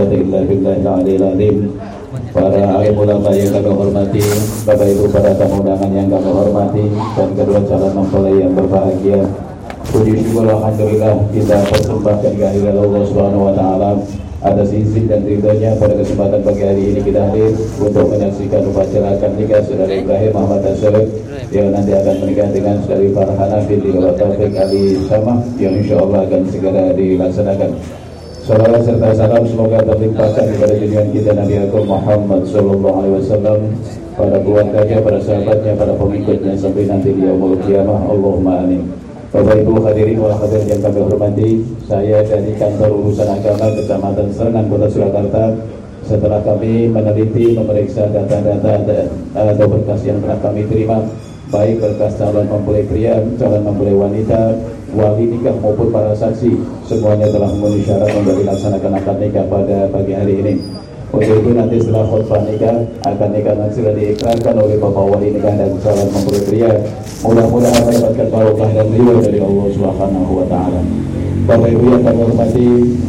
quwwata illa billahil aliyil azim. Para alim ulama yang kami hormati, Bapak Ibu para tamu undangan yang kami hormati dan kedua calon mempelai yang berbahagia. Puji syukur alhamdulillah kita persembahkan kehadiran Allah Subhanahu wa taala atas izin dan ridhonya pada kesempatan pagi hari ini kita hadir untuk menyaksikan upacara akad nikah saudara Ibrahim Muhammad Asyarif yang nanti akan menikah dengan saudari Farhana binti Taufik Ali Sama yang insya Allah akan segera dilaksanakan. Salam serta salam semoga terlimpahkan kepada junjungan kita Nabi Agung Muhammad Sallallahu Alaihi Wasallam pada keluarganya, para sahabatnya, para pengikutnya sampai nanti di yaumul kiamah. Allahumma amin. Bapak Ibu hadirin wal hadirin yang kami hormati, saya dari kantor urusan agama Kecamatan Serengan Kota Surakarta setelah kami meneliti memeriksa data-data atau berkas yang telah kami terima baik berkas calon mempelai pria, calon mempelai wanita, wali nikah maupun para saksi semuanya telah memenuhi syarat untuk dilaksanakan akad nikah pada pagi hari ini. Untuk itu nanti setelah khutbah nikah akan nikah nanti sudah diikrarkan oleh bapak wali nikah dan calon mempelai pria. Mudah-mudahan mendapatkan barokah dan ridho dari Allah Subhanahu wa taala. Bapak Ibu yang kami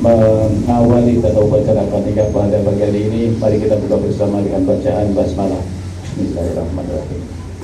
mengawali tata upacara akad nikah pada pagi hari ini mari kita buka bersama dengan bacaan basmalah. Bismillahirrahmanirrahim.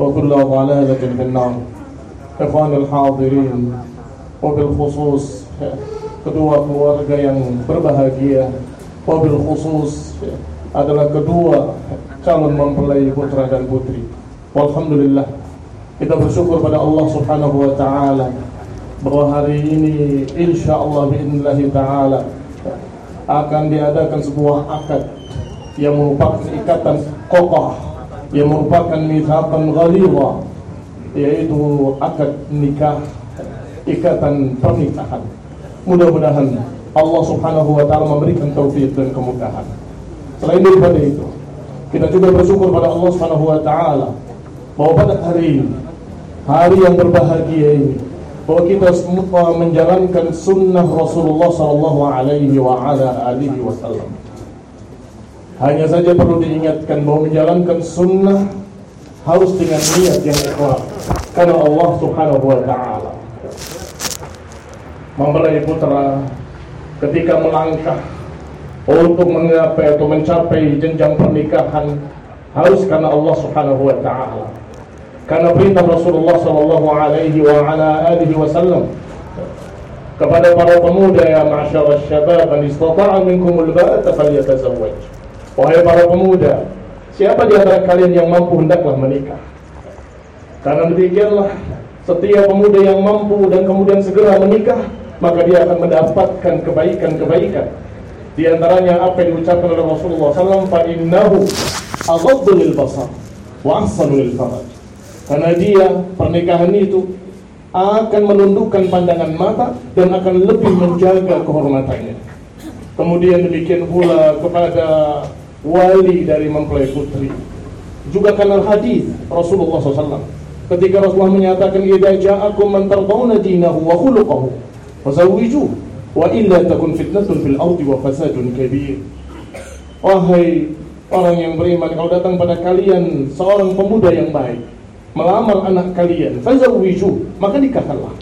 وكل ضلالة في النار Ikhwan al-hadirin Wabil khusus Kedua keluarga yang berbahagia Wabil khusus Adalah kedua Calon mempelai putra dan putri Alhamdulillah Kita bersyukur pada Allah subhanahu wa ta'ala Bahwa hari ini Insya Allah bi'inillahi ta'ala Akan diadakan sebuah akad Yang merupakan ikatan kokoh Yang merupakan mithakan ghalidha yaitu akad nikah ikatan pernikahan. Mudah-mudahan Allah subhanahu wa ta'ala memberikan taufik dan kemudahan. Selain daripada itu kita juga bersyukur pada Allah subhanahu wa ta'ala bahwa pada hari ini hari yang berbahagia ini bahwa kita semua menjalankan sunnah Rasulullah sallallahu alaihi wa ala alihi wasallam hanya saja perlu diingatkan bahwa menjalankan sunnah harus dengan niat yang ikhlas karena Allah Subhanahu wa taala. Mempelai putra ketika melangkah untuk menggapai atau mencapai jenjang pernikahan harus karena Allah Subhanahu wa taala. Karena perintah Rasulullah sallallahu alaihi wa ala alihi wasallam kepada para pemuda ya ma'syar syabab man istata'a minkum al-ba'ata falyatazawwaj wahai para pemuda siapa di antara kalian yang mampu hendaklah menikah karena demikianlah setiap pemuda yang mampu dan kemudian segera menikah maka dia akan mendapatkan kebaikan-kebaikan Di antaranya apa yang diucapkan oleh Rasulullah SAW, basar wa ahsanu lil faraj. Karena dia pernikahan itu akan menundukkan pandangan mata dan akan lebih menjaga kehormatannya. Kemudian demikian pula kepada wali dari mempelai putri. Juga karena hadis Rasulullah SAW ketika Rasulullah menyatakan idza ja'akum man tardawna dinahu wa khuluquhu fazawwijuhu wa illa takun fitnatun fil ardi wa fasadun kabir. Wahai orang yang beriman kalau datang pada kalian seorang pemuda yang baik melamar anak kalian fazawwiju maka nikahkanlah.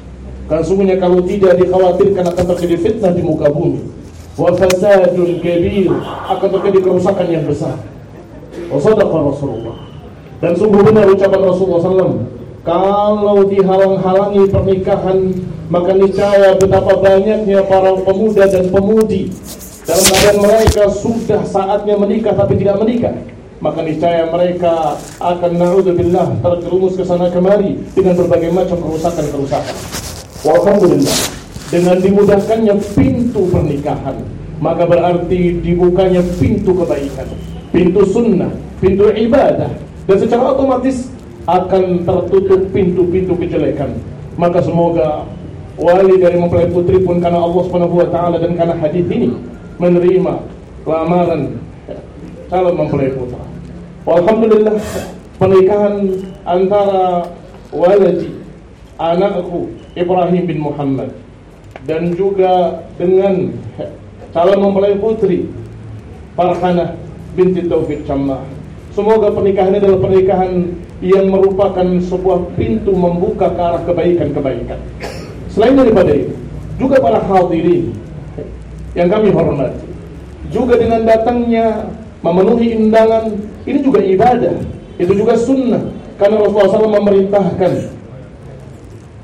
Karena sungguhnya kalau tidak dikhawatirkan akan terjadi fitnah di muka bumi wa fasadun kabir akan terjadi kerusakan yang besar. Wa sadaqa Rasulullah. Dan sungguh benar ucapan Rasulullah SAW Kalau dihalang-halangi pernikahan Maka niscaya betapa banyaknya para pemuda dan pemudi. Dalam keadaan mereka sudah saatnya menikah tapi tidak menikah. Maka niscaya mereka akan na'udzubillah terjerumus ke sana kemari Dengan berbagai macam kerusakan-kerusakan. Walhamdulillah Dengan dimudahkannya pintu pernikahan Maka berarti dibukanya pintu kebaikan Pintu sunnah, pintu ibadah dan secara otomatis akan tertutup pintu-pintu kejelekan. Maka semoga wali dari mempelai putri pun karena Allah Subhanahu wa taala dan karena hadis ini menerima lamaran calon mempelai putra. Alhamdulillah pernikahan antara waladi anakku Ibrahim bin Muhammad dan juga dengan calon mempelai putri Farhanah binti Taufik Cammah Semoga pernikahan ini adalah pernikahan yang merupakan sebuah pintu membuka ke arah kebaikan-kebaikan. Selain daripada itu, juga para hadirin yang kami hormati, juga dengan datangnya memenuhi undangan, ini juga ibadah, itu juga sunnah. Karena Rasulullah SAW memerintahkan,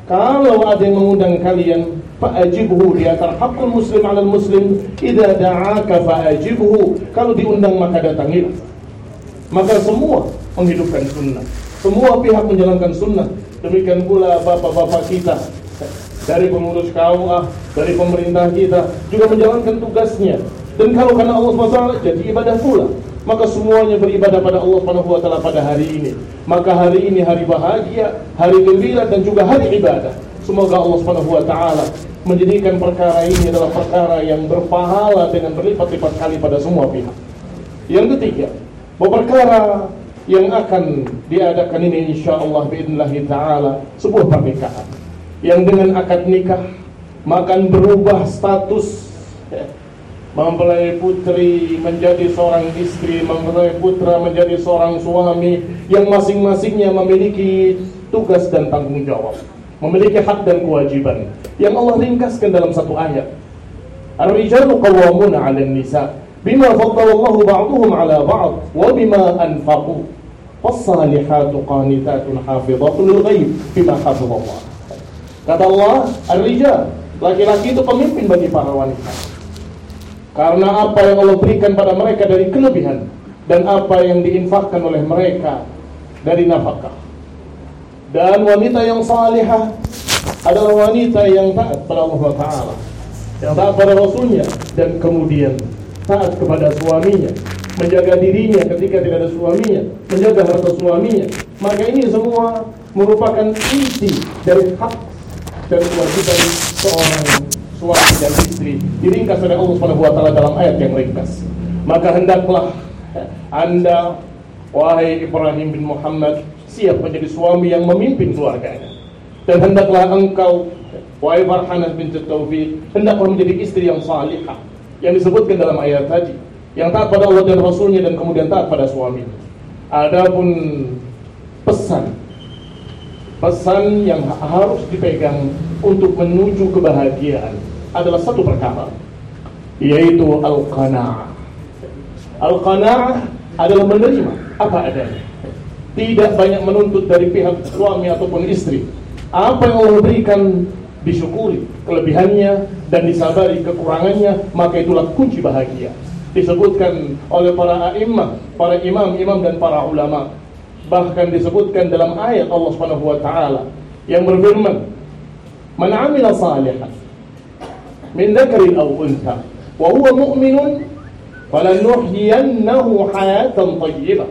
kalau ada yang mengundang kalian, fa'ajibhu di antara hakul muslim ala muslim, idza da'aka fa'ajibhu. Kalau diundang maka datangilah. Maka semua menghidupkan sunnah. Semua pihak menjalankan sunnah. Demikian pula bapak-bapak kita dari pengurus KUA, dari pemerintah kita juga menjalankan tugasnya. Dan kalau karena Allah SWT jadi ibadah pula. Maka semuanya beribadah pada Allah Subhanahu wa taala pada hari ini. Maka hari ini hari bahagia, hari gembira dan juga hari ibadah. Semoga Allah Subhanahu wa taala menjadikan perkara ini adalah perkara yang berpahala dengan berlipat-lipat kali pada semua pihak. Yang ketiga, bahwa perkara yang akan diadakan ini insya Allah biidnillah ta'ala sebuah pernikahan. Yang dengan akad nikah makan berubah status mempelai putri menjadi seorang istri mempelai putra menjadi seorang suami yang masing-masingnya memiliki tugas dan tanggung jawab memiliki hak dan kewajiban yang Allah ringkaskan dalam satu ayat. Ar-rijalu qawwamuna 'alan nisa bima faddala Allah 'ala ba'd wa bima anfaqu. Wassalihatu qanitatun hafizatun lil ghaib bima hafizallah. Kata Allah, ar-rijal, laki-laki itu pemimpin bagi para wanita. Karena apa yang Allah berikan pada mereka dari kelebihan dan apa yang diinfakkan oleh mereka dari nafkah dan wanita yang salihah adalah wanita yang taat pada Allah Taala yang taat pada Rasulnya dan kemudian taat kepada suaminya menjaga dirinya ketika tidak ada suaminya, menjaga harta suaminya. Maka ini semua merupakan inti dari hak dan kewajiban seorang suami dan istri. Diringkas oleh Allah Subhanahu wa taala dalam ayat yang ringkas. Maka hendaklah Anda wahai Ibrahim bin Muhammad siap menjadi suami yang memimpin keluarganya. Dan hendaklah engkau wahai Farhanah bin Taufik hendaklah menjadi istri yang salihah yang disebutkan dalam ayat tadi yang taat pada Allah dan Rasulnya dan kemudian taat pada suami. Adapun pesan pesan yang harus dipegang untuk menuju kebahagiaan adalah satu perkara yaitu al-qanaah. Al-qanaah adalah menerima apa adanya. Tidak banyak menuntut dari pihak suami ataupun istri. Apa yang Allah berikan disyukuri kelebihannya dan disabari kekurangannya, maka itulah kunci bahagia disebutkan oleh para imam, para imam-imam dan para ulama. Bahkan disebutkan dalam ayat Allah Subhanahu wa taala yang berfirman, "Man 'amila salihan min dzakarin aw untha wa huwa mu'minun falanuhyiyannahu hayatan thayyibah.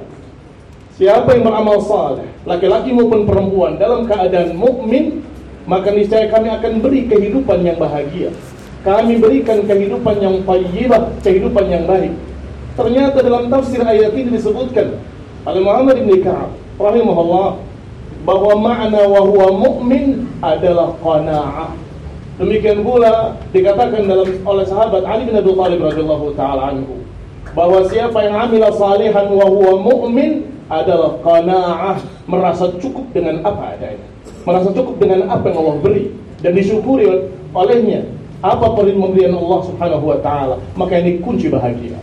Siapa yang beramal saleh, laki-laki maupun perempuan dalam keadaan mukmin, maka niscaya kami akan beri kehidupan yang bahagia. Kami berikan kehidupan yang thayyibah, kehidupan yang baik. Ternyata dalam tafsir ayat ini disebutkan oleh Muhammad bin Ka'ab rahimahullah bahwa makna wa huwa mu'min adalah qanaah. Demikian pula dikatakan dalam oleh sahabat Ali bin Abi Thalib radhiyallahu taala anhu bahwa siapa yang amila salihan wa huwa mu'min adalah qanaah, merasa cukup dengan apa adanya. Merasa cukup dengan apa yang Allah beri dan disyukuri olehnya apa pemberian Allah Subhanahu wa taala, maka ini kunci bahagia.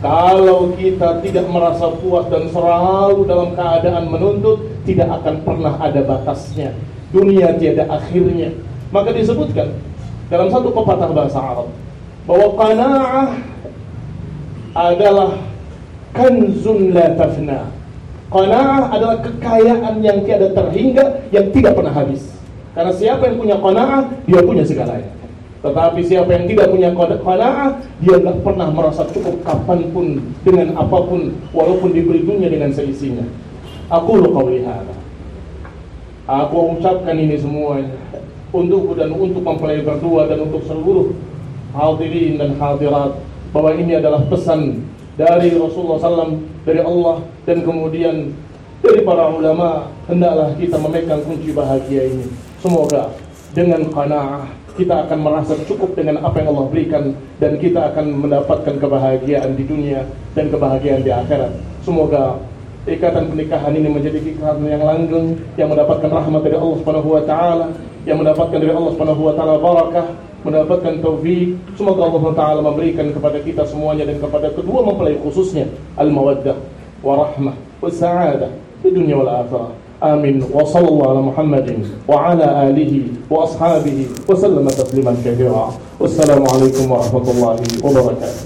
Kalau kita tidak merasa puas dan selalu dalam keadaan menuntut, tidak akan pernah ada batasnya. Dunia tiada akhirnya. Maka disebutkan dalam satu pepatah bahasa Arab bahwa qanaah adalah kanzun la tafna. Qanaah adalah kekayaan yang tiada terhingga, yang tidak pernah habis. Karena siapa yang punya qanaah, dia punya segalanya. Tetapi siapa yang tidak punya qanaah, dia tidak pernah merasa cukup kapan pun dengan apa pun walaupun diberi dunia dengan seisinya. Aku lu hadza. Aku ucapkan ini semuanya untukku dan untuk mempelai berdua dan untuk seluruh hadirin dan hadirat bahwa ini adalah pesan dari Rasulullah SAW dari Allah dan kemudian dari para ulama hendaklah kita memegang kunci bahagia ini. Semoga dengan qanaah kita akan merasa cukup dengan apa yang Allah berikan dan kita akan mendapatkan kebahagiaan di dunia dan kebahagiaan di akhirat. Semoga ikatan pernikahan ini menjadi ikatan yang langgeng yang mendapatkan rahmat dari Allah Subhanahu wa taala, yang mendapatkan dari Allah Subhanahu wa taala barakah, mendapatkan taufik. Semoga Allah taala memberikan kepada kita semuanya dan kepada kedua mempelai khususnya al-mawaddah wa rahmah wa sa'adah di dunia wal akhirah. آمين وصلى الله على محمد وعلى آله وأصحابه وسلم تسليما كثيرا والسلام عليكم ورحمة الله وبركاته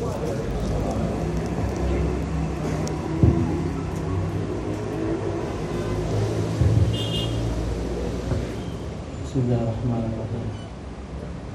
بسم الله الرحمن الرحيم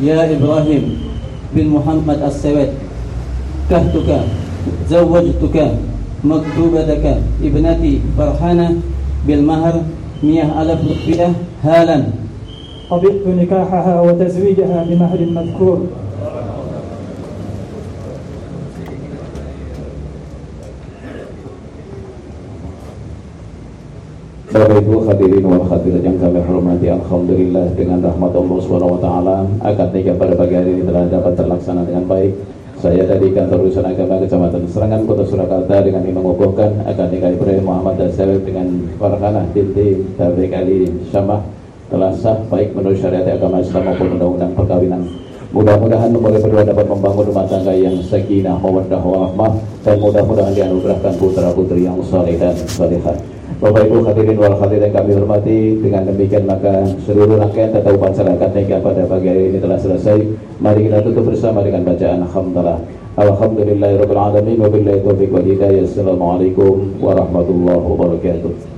يا إبراهيم بن محمد السواد كهتك زوجتك مكتوبتك ابنتي فرحانة بالمهر مئة ألف رقية هالا. قبضت نكاحها وتزويجها بمهر مذكور. Bapak Ibu hadirin wal hadirat yang kami hormati Alhamdulillah dengan rahmat Allah SWT Akad nikah pada pagi hari ini telah dapat terlaksana dengan baik Saya dari kantor urusan agama Kecamatan Serangan Kota Surakarta dengan ini mengukuhkan akad nikah Ibrahim Muhammad dan Sawit dengan Farhanah binti Tabrik Ali Syamah telah sah baik menurut syariat agama Islam maupun undang-undang perkawinan Mudah-mudahan nomor berdua dapat membangun rumah tangga yang sakinah, mawaddah, warahmah dan mudah-mudahan dianugerahkan putra-putri yang saleh dan salihah. Bapak Ibu hadirin wal hadirin kami hormati Dengan demikian maka seluruh rangkaian tata upacara nikah pada pagi hari ini telah selesai. Mari kita tutup bersama dengan bacaan Alhamdulillah. Alhamdulillahirabbil alamin wabillahi taufiq wal hidayah. Assalamualaikum warahmatullahi wabarakatuh